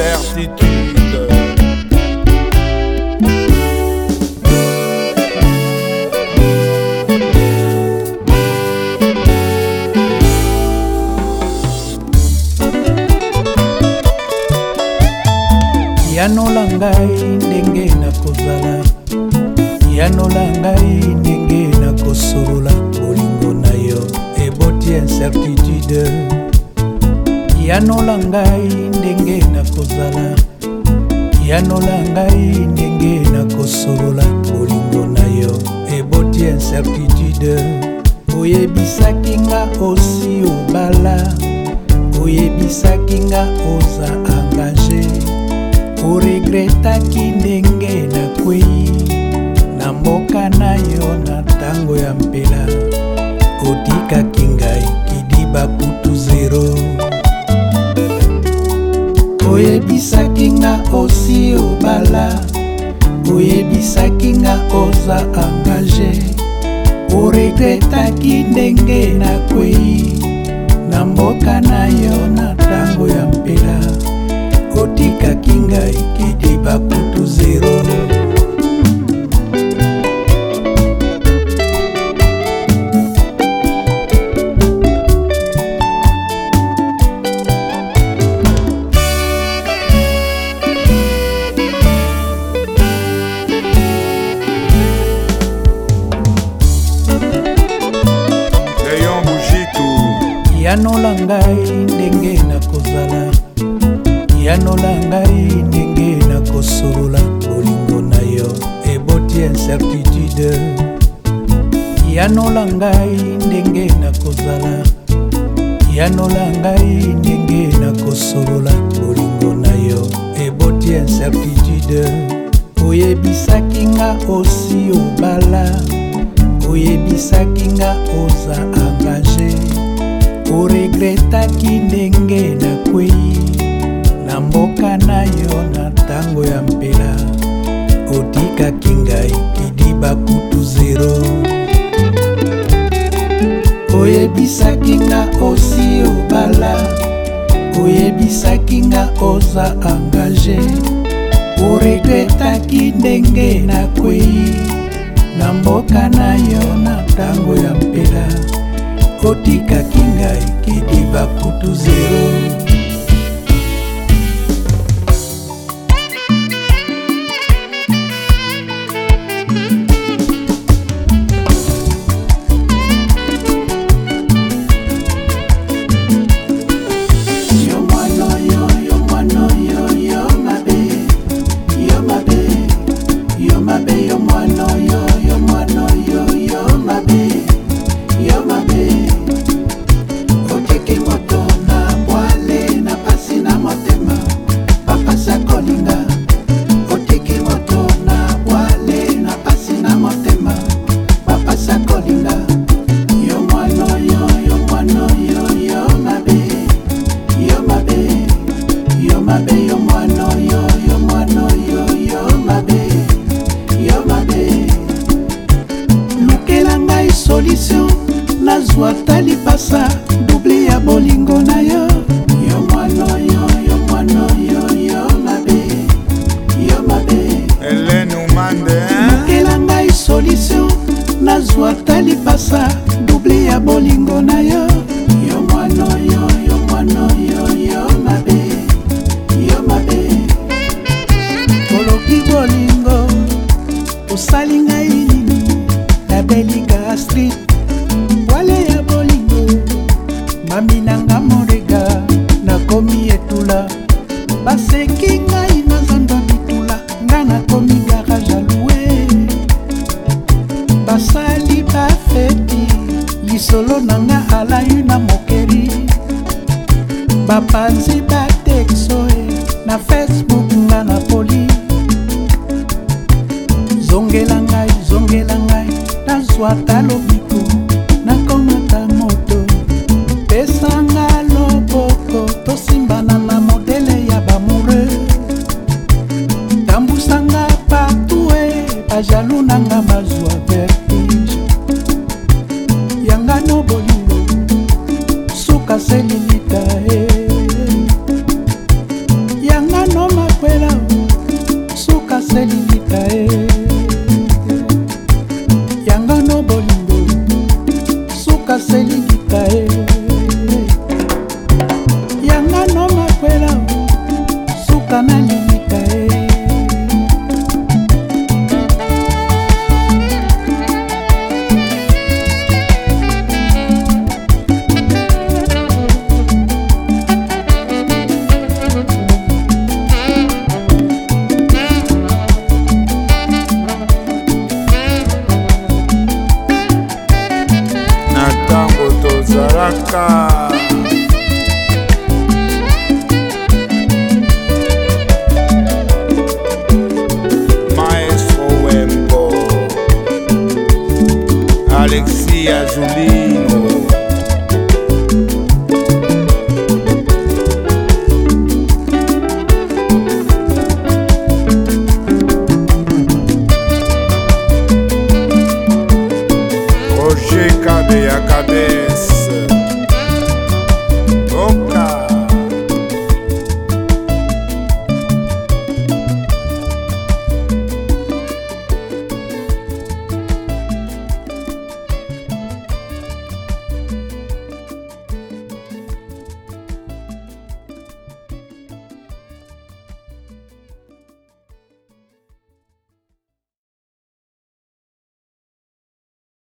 certitude. yanola ngai ndenge nakozala yanola ngai ndenge nakosolola bolingo na yo eboti incertitude yanola ngai ndenge nakozala yanola ngai ndenge nakosolola bolingo na yo eboti incertitude oyebisaki nga osi obala oyebisaki nga oza engage oregretaki ndenge nakwei na mboka na yo na ntango ya mpela otikaki ngai kidiba kutu zero oyebisaki nga osi obala oyebisaki nga oza engage oregretaki ndenge nakwei na mboka na yo na ntango ya mpela otikaki ngai kiti bakuta yanola ngai ndenge nakozala yanola ngai ndenge nakosolola bolingo na yo eboti incertitude yanola ngai ndenge nakozala yanola ngai ndenge nakosolola bolingo na yo eboti incertitude oyebisaki nga osi obala oyebisaki nga oza engage oregretaki ndenge nakwei na mboka na yo na ntango ya mpela otikaki ngai kidiba kutu zero oyebisaki nga osi obala oyebisaki nga oza engage oregretaki ndenge nakwei na mboka na yo na ntango ya mpela kotika kingai kikiba putu zero street bwale ya bolingo mami nanga morega nakomi etula baseki ngai na zando bitula nga nakomi garage aloue basali bafeti lisolo nanga alayu na mokeri bapanzi batexoe na facebook nga na poli zongela ngai zongela ngai nazwata maka maestro wembo alexia zuli